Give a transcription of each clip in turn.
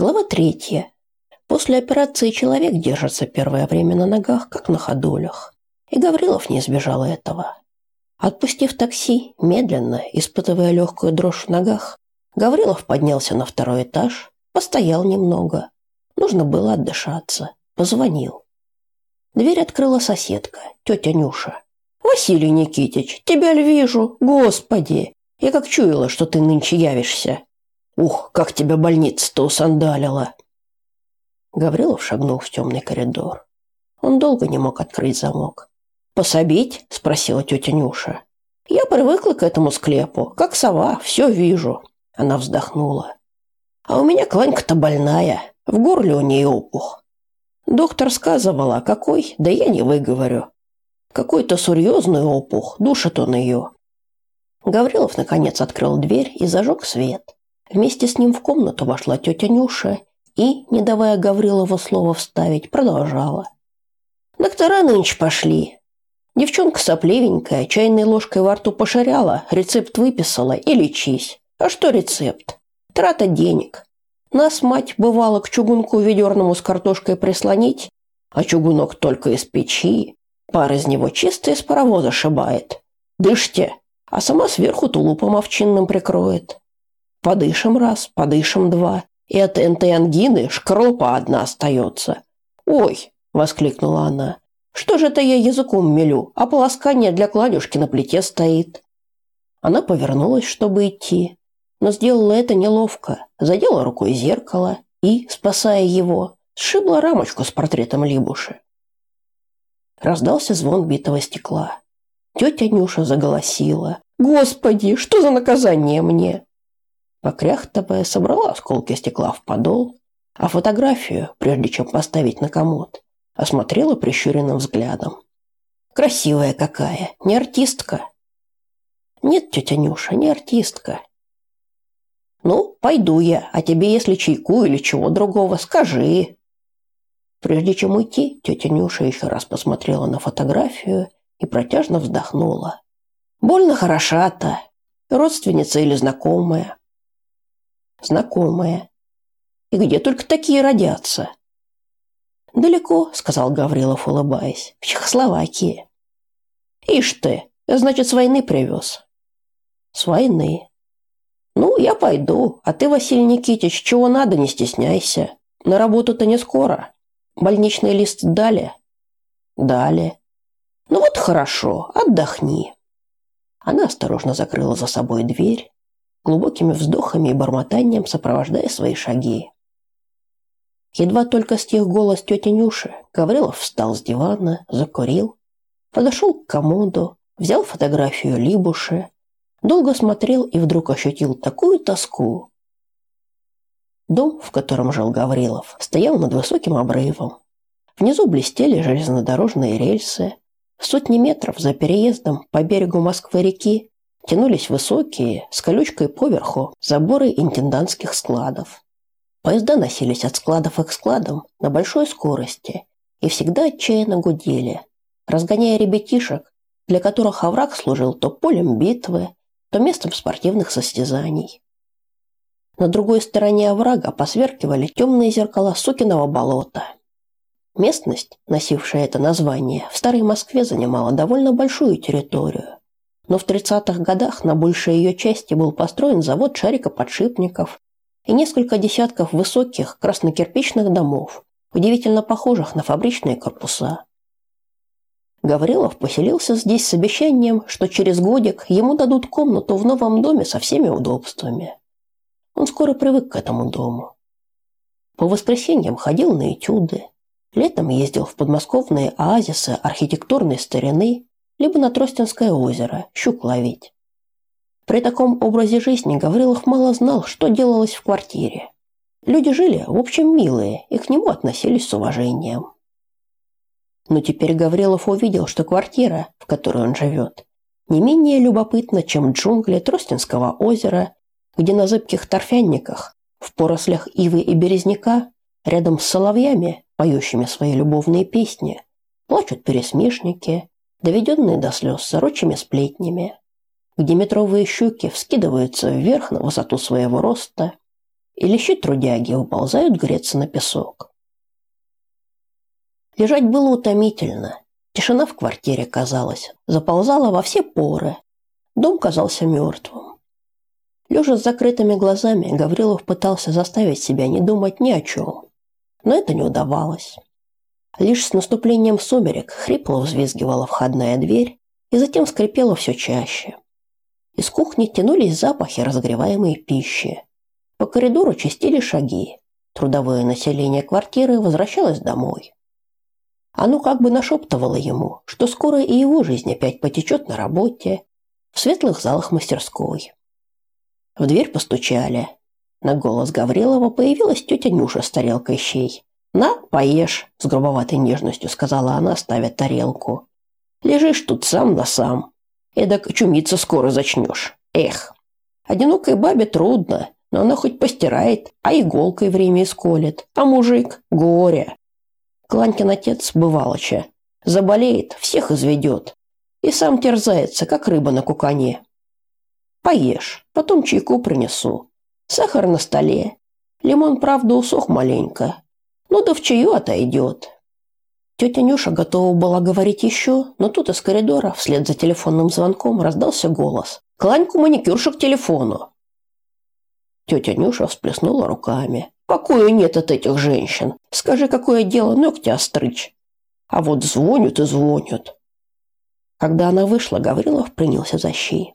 Глава третья. После операции человек держится первое время на ногах, как на ходулях. И Гаврилов не избежал этого. Отпустив такси, медленно, испытывая легкую дрожь в ногах, Гаврилов поднялся на второй этаж, постоял немного. Нужно было отдышаться. Позвонил. Дверь открыла соседка, тетя Нюша. «Василий Никитич, тебя ли вижу? Господи! Я как чуяла, что ты нынче явишься. Ух, как тебя больница-то усандалила!» Гаврилов шагнул в темный коридор. Он долго не мог открыть замок. «Пособить?» – спросила тетя Нюша. «Я привыкла к этому склепу, как сова, все вижу». Она вздохнула. «А у меня Кланька-то больная, в горле у нее опух. Доктор сказывала, какой, да я не выговорю. Какой-то серьезный опух, душит он ее». Гаврилов наконец открыл дверь и зажег свет. Вместе с ним в комнату вошла тетя Нюша и, не давая Гаврилову слова вставить, продолжала. «Доктора нынче пошли. Девчонка сопливенькая, чайной ложкой во рту пошаряла, рецепт выписала и лечись. А что рецепт? Трата денег. Нас мать бывала к чугунку ведерному с картошкой прислонить, а чугунок только из печи. Пар из него чисто из паровоза шибает. Дышьте, а сама сверху тулупом овчинным прикроет. Подышим раз, подышим два, и от энтой ангины шкарлупа одна остается. «Ой!» – воскликнула она. Что же это я языком мелю, а полоскание для кладюшки на плите стоит? Она повернулась, чтобы идти, но сделала это неловко, задела рукой зеркало и, спасая его, сшибла рамочку с портретом Либуши. Раздался звон битого стекла. Тетя Нюша заголосила. «Господи, что за наказание мне?» Покряхтовая собрала осколки стекла в подол, а фотографию, прежде чем поставить на комод, осмотрела прищуренным взглядом. Красивая какая, не артистка. Нет, тетя Нюша, не артистка. Ну, пойду я, а тебе, если чайку или чего другого, скажи. Прежде чем уйти, тетя Нюша еще раз посмотрела на фотографию и протяжно вздохнула. Больно хороша-то. Родственница или знакомая? Знакомая. И где только такие родятся? «Далеко», — сказал Гаврилов, улыбаясь, — «в Чехословакии». «Ишь ты, значит, с войны привез?» «С войны». «Ну, я пойду, а ты, Василий Никитич, чего надо, не стесняйся. На работу-то не скоро. Больничный лист дали?» «Дали». «Ну вот хорошо, отдохни». Она осторожно закрыла за собой дверь, глубокими вздохами и бормотанием сопровождая свои шаги. Едва только стих голос тети Нюши, Гаврилов встал с дивана, закурил, подошел к комоду, взял фотографию Либуши, долго смотрел и вдруг ощутил такую тоску. Дом, в котором жил Гаврилов, стоял над высоким обрывом. Внизу блестели железнодорожные рельсы. Сотни метров за переездом по берегу Москвы-реки тянулись высокие, с колючкой поверху, заборы интендантских складов. Поезда носились от складов к складам на большой скорости и всегда отчаянно гудели, разгоняя ребятишек, для которых овраг служил то полем битвы, то местом спортивных состязаний. На другой стороне оврага посверкивали темные зеркала Сукиного болота. Местность, носившая это название, в Старой Москве занимала довольно большую территорию. Но в 30-х годах на большей ее части был построен завод шарикоподшипников и несколько десятков высоких краснокирпичных домов, удивительно похожих на фабричные корпуса. Гаврилов поселился здесь с обещанием, что через годик ему дадут комнату в новом доме со всеми удобствами. Он скоро привык к этому дому. По воскресеньям ходил на этюды, летом ездил в подмосковные оазисы архитектурной старины, либо на Тростинское озеро щук ловить. При таком образе жизни Гаврилов мало знал, что делалось в квартире. Люди жили, в общем, милые, и к нему относились с уважением. Но теперь Гаврилов увидел, что квартира, в которой он живет, не менее любопытна, чем джунгли Тростинского озера, где на зыбких торфянниках, в порослях ивы и березняка, рядом с соловьями, поющими свои любовные песни, плачут пересмешники, доведенные до слез сорочими сплетнями где метровые щуки вскидываются вверх на высоту своего роста, и лещи-трудяги уползают греться на песок. Лежать было утомительно. Тишина в квартире, казалось, заползала во все поры. Дом казался мертвым. Лежа с закрытыми глазами, Гаврилов пытался заставить себя не думать ни о чем. Но это не удавалось. Лишь с наступлением сумерек хрипло взвизгивала входная дверь и затем скрипела все чаще. Из кухни тянулись запахи разогреваемой пищи. По коридору чистили шаги. Трудовое население квартиры возвращалось домой. Оно как бы нашептывало ему, что скоро и его жизнь опять потечет на работе, в светлых залах мастерской. В дверь постучали. На голос Гаврилова появилась тетя Нюша с тарелкой щей. «На, поешь», – с грубоватой нежностью сказала она, ставя тарелку. «Лежишь тут сам на сам. Эдак чумиться скоро зачнешь. Эх, одинокой бабе трудно, но она хоть постирает, а иголкой время исколет. А мужик – горе. Кланькин отец бывалоча. Заболеет, всех изведет. И сам терзается, как рыба на кукане. Поешь, потом чайку принесу. Сахар на столе. Лимон, правда, усох маленько. Ну да в чаю отойдет. Тетя Нюша готова была говорить еще, но тут из коридора, вслед за телефонным звонком, раздался голос. «Кланьку маникюршу к телефону!» Тетя Нюша всплеснула руками. Покоя нет от этих женщин. Скажи, какое дело ногти остричь. А вот звонят и звонят. Когда она вышла, Гаврилов принялся за щи.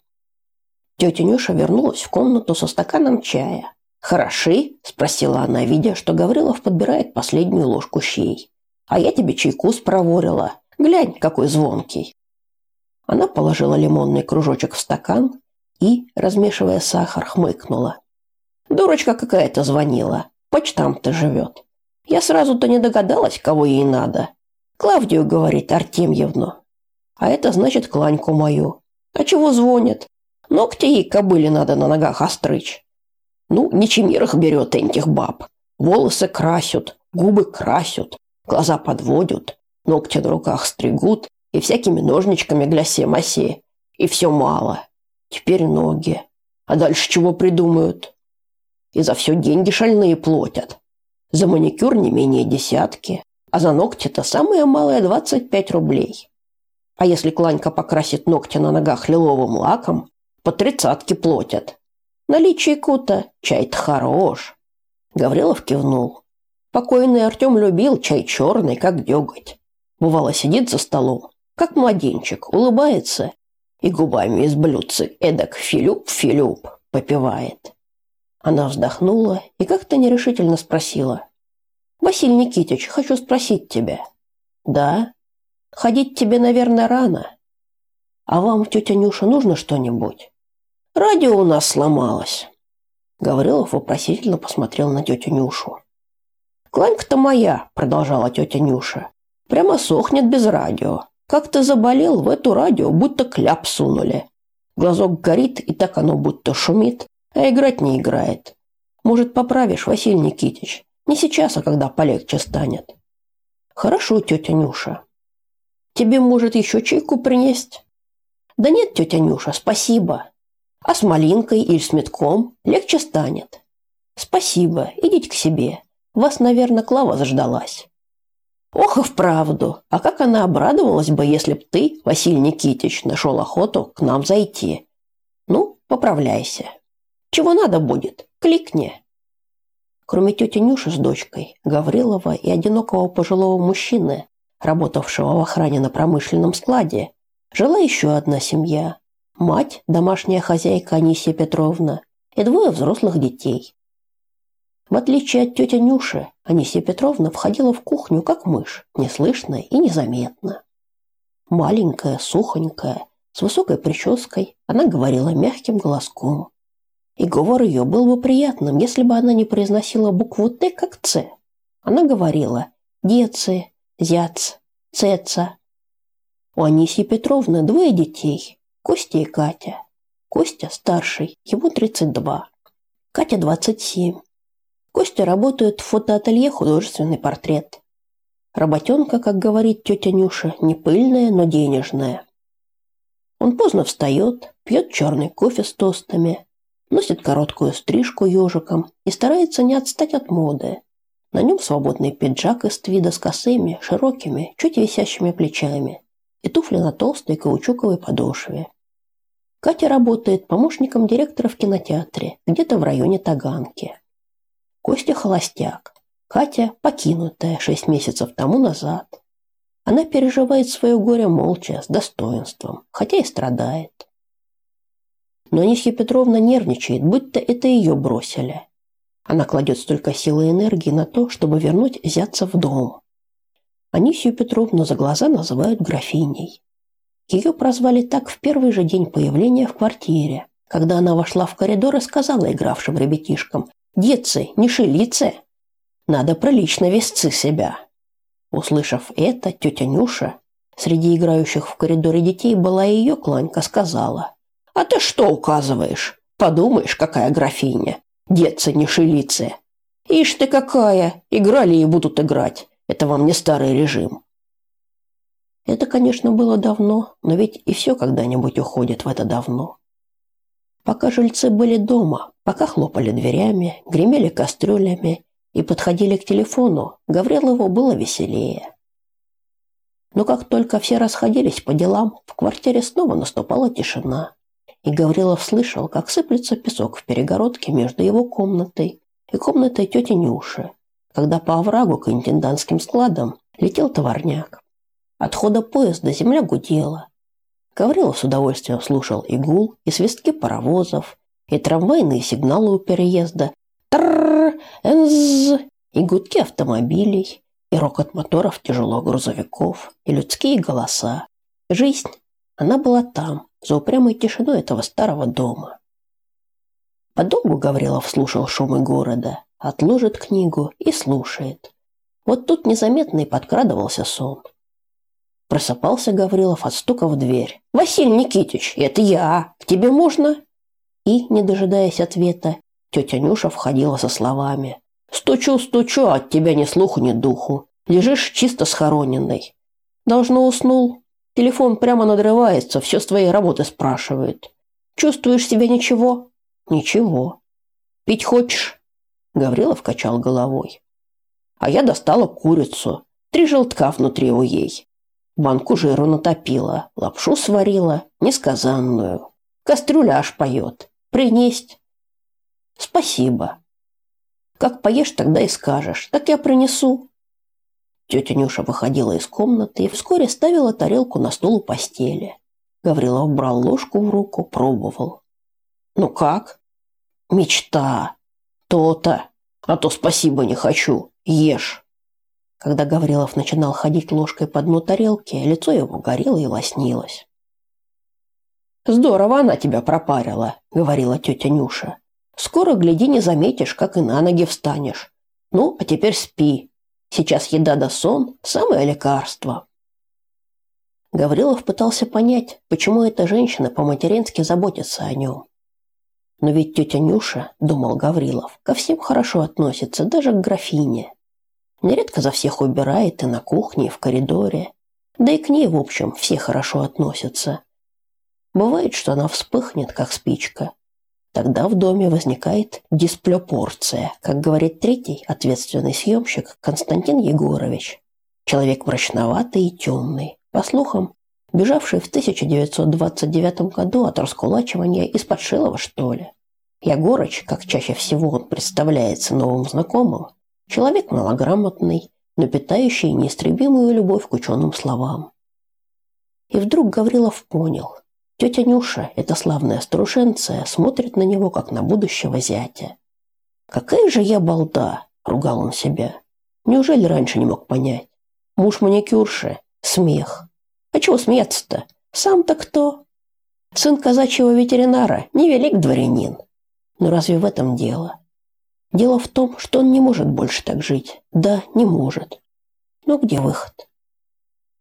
Тетя Нюша вернулась в комнату со стаканом чая. «Хороши?» – спросила она, видя, что Гаврилов подбирает последнюю ложку щей. «А я тебе чайку спроворила. Глянь, какой звонкий». Она положила лимонный кружочек в стакан и, размешивая сахар, хмыкнула. «Дурочка какая-то звонила почтам-то живет. Я сразу-то не догадалась, кого ей надо. Клавдию, говорит, Артемьевну. А это значит кланьку мою. А чего звонит? Ногти ей кобыли надо на ногах остричь. Ну, не чемир берет этих баб. Волосы красят, губы красят, глаза подводят, ногти на руках стригут и всякими ножничками глясе-масе. И все мало. Теперь ноги. А дальше чего придумают? и за все деньги шальные платят. За маникюр не менее десятки, а за ногти-то самое малое 25 рублей. А если Кланька покрасит ногти на ногах лиловым лаком, по тридцатке платят. Наличие кута, чай-то хорош. Гаврилов кивнул. Покойный Артем любил чай черный, как деготь. Бывало, сидит за столом, как младенчик, улыбается и губами из блюдцы эдак филюп-филюп попивает. Она вздохнула и как-то нерешительно спросила. «Василий Никитич, хочу спросить тебя». «Да? Ходить тебе, наверное, рано. А вам, тетя Нюша, нужно что-нибудь?» «Радио у нас сломалось». Гаврилов вопросительно посмотрел на тетю Нюшу. «Кланька-то моя», — продолжала тетя Нюша. «Прямо сохнет без радио. Как ты заболел, в эту радио будто кляп сунули. Глазок горит, и так оно будто шумит а играть не играет. Может, поправишь, Василий Никитич? Не сейчас, а когда полегче станет. Хорошо, тетя Нюша. Тебе, может, еще чайку принести? Да нет, тетя Нюша, спасибо. А с малинкой или с метком легче станет. Спасибо, идите к себе. Вас, наверное, Клава заждалась. Ох и вправду, а как она обрадовалась бы, если б ты, Василий Никитич, нашел охоту к нам зайти. Ну, поправляйся. Чего надо будет? Кликни. Кроме тети Нюши с дочкой, Гаврилова и одинокого пожилого мужчины, работавшего в охране на промышленном складе, жила еще одна семья. Мать, домашняя хозяйка Анисия Петровна и двое взрослых детей. В отличие от тети Нюши, Анисия Петровна входила в кухню как мышь, неслышно и незаметно. Маленькая, сухонькая, с высокой прической, она говорила мягким голоском. И говор ее был бы приятным, если бы она не произносила букву «Т» как «Ц». Она говорила «Децы», «Зяц», «Цеца». У Анисии Петровны двое детей – Костя и Катя. Костя старший, ему 32. Катя 27. Костя работает в фотоателье «Художественный портрет». Работенка, как говорит тетя Нюша, не пыльная, но денежная. Он поздно встает, пьет черный кофе с тостами, носит короткую стрижку ежиком и старается не отстать от моды. На нем свободный пиджак из твида с косыми, широкими, чуть висящими плечами и туфли на толстой каучуковой подошве. Катя работает помощником директора в кинотеатре, где-то в районе Таганки. Костя холостяк. Катя покинутая шесть месяцев тому назад. Она переживает свое горе молча, с достоинством, хотя и страдает. Но Анисья Петровна нервничает, будто это ее бросили. Она кладет столько силы и энергии на то, чтобы вернуть зятца в дом. Анисию Петровну за глаза называют графиней. Ее прозвали так в первый же день появления в квартире, когда она вошла в коридор и сказала игравшим ребятишкам «Детцы, не шелиться! Надо прилично вести себя!» Услышав это, тетя Нюша, среди играющих в коридоре детей была ее кланька, сказала «А ты что указываешь? Подумаешь, какая графиня! Деться не шелиться! Ишь ты какая! Играли и будут играть! Это вам не старый режим!» Это, конечно, было давно, но ведь и все когда-нибудь уходит в это давно. Пока жильцы были дома, пока хлопали дверями, гремели кастрюлями и подходили к телефону, Гаврилову было веселее. Но как только все расходились по делам, в квартире снова наступала тишина. И Гаврилов слышал, как сыплется песок в перегородке между его комнатой и комнатой тети Нюши, когда по оврагу к интендантским складам летел товарняк. Отхода поезда земля гудела. Гаврилов с удовольствием слушал и гул, и свистки паровозов, и трамвайные сигналы у переезда, трррр, энз, и гудки автомобилей, и рокот моторов тяжелых грузовиков, и людские голоса. Жизнь, она была там, за упрямой тишиной этого старого дома. Подолгу Гаврилов слушал шумы города, отложит книгу и слушает. Вот тут незаметно и подкрадывался сон. Просыпался Гаврилов от стука в дверь. «Василий Никитич, это я! К тебе можно?» И, не дожидаясь ответа, тетя Нюша входила со словами. «Стучу, стучу, а от тебя ни слуху, ни духу. Лежишь чисто схороненный. Должно уснул. Телефон прямо надрывается, все с твоей работы спрашивает. Чувствуешь себя ничего?» «Ничего. Пить хочешь?» Гаврилов качал головой. А я достала курицу. Три желтка внутри у ей. Банку жиру натопила, лапшу сварила, несказанную. Кастрюля аж поет. Принесть? Спасибо. Как поешь, тогда и скажешь. Так я принесу. Тетя Нюша выходила из комнаты и вскоре ставила тарелку на стол у постели. Гаврилов брал ложку в руку, пробовал. «Ну как?» «Мечта! То-то! А то спасибо не хочу! Ешь!» Когда Гаврилов начинал ходить ложкой по дну тарелки, лицо его горело и лоснилось. «Здорово она тебя пропарила», — говорила тетя Нюша. «Скоро, гляди, не заметишь, как и на ноги встанешь. Ну, а теперь спи. Сейчас еда да сон – самое лекарство». Гаврилов пытался понять, почему эта женщина по-матерински заботится о нем. Но ведь тетя Нюша, думал Гаврилов, ко всем хорошо относится, даже к графине. Нередко за всех убирает и на кухне, и в коридоре. Да и к ней, в общем, все хорошо относятся. Бывает, что она вспыхнет, как спичка. Тогда в доме возникает дисплепорция, как говорит третий ответственный съемщик Константин Егорович. Человек мрачноватый и темный. По слухам, бежавший в 1929 году от раскулачивания из-под Шилова, что ли. Егорыч, как чаще всего он представляется новым знакомым, Человек малограмотный, но питающий неистребимую любовь к ученым словам. И вдруг Гаврилов понял. Тетя Нюша, эта славная старушенция, смотрит на него, как на будущего зятя. «Какая же я балда!» – ругал он себя. «Неужели раньше не мог понять? Муж маникюрши – смех. А чего смеяться-то? Сам-то кто? Сын казачьего ветеринара, невелик дворянин. Но разве в этом дело? Дело в том, что он не может больше так жить. Да, не может. Но где выход?